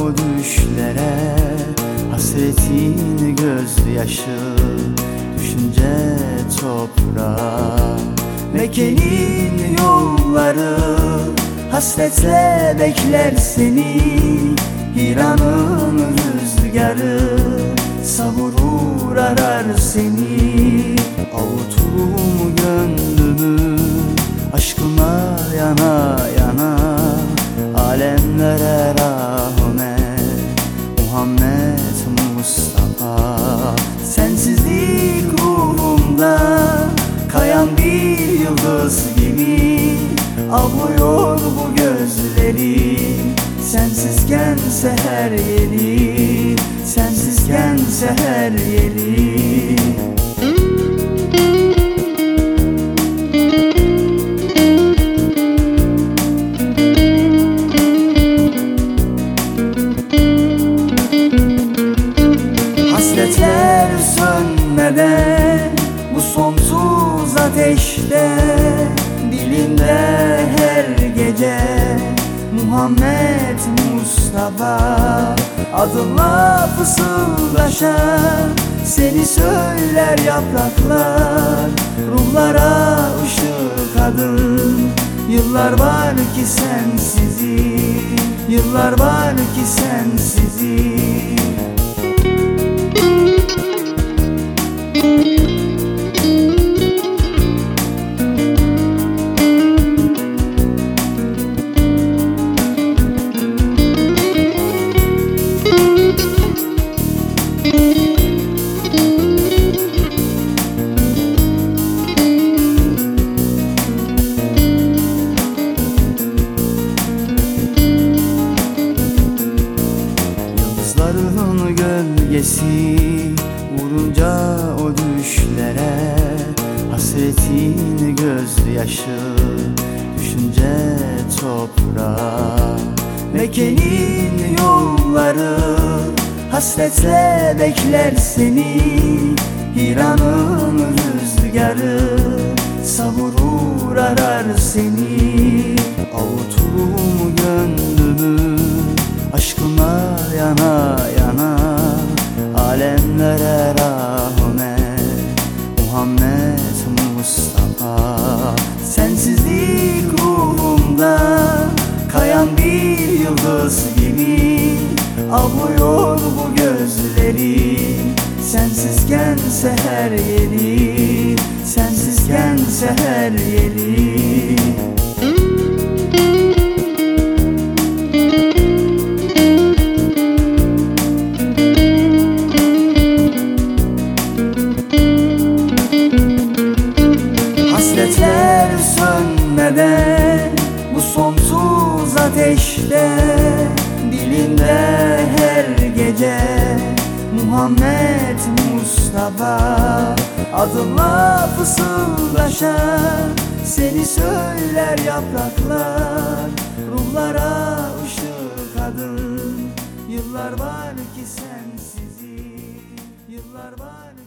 o düşlere Hasretin gözyaşı düşünce toprağa Mekke'nin yolları hasretle bekler seni. Hiran'ın rüzgarı savurur arar seni. Avuturum gönlümü aşkına yana kayan bir yıldız gibi Avlıyor bu gözleri. Sensizken seher yeri Sensizken seher yeri. Hasretler sönmeden bu sonsuz ateşte Dilimde her gece Muhammed Mustafa Adınla fısıldaşan seni söyler yapraklar Ruhlara ışık adın Yıllar var ki sensizi Yıllar var ki sensizi gölgesi vurunca o düşlere Hasretin gözyaşı düşünce toprağa Mekke'nin yolları hasretle bekler seni. Hiran'ın rüzgarı savurur arar seni bir yıldız gibi Avlıyor bu gözleri. Sensizken seher yeri Sensizken seher yeri. Hasretler sönmeden bu sonsuz ateşte Dilimde her gece Muhammed Mustafa Adınla fısıldaşan seni söyler yapraklar Ruhlara ışık adın Yıllar var ki sensiz Yıllar var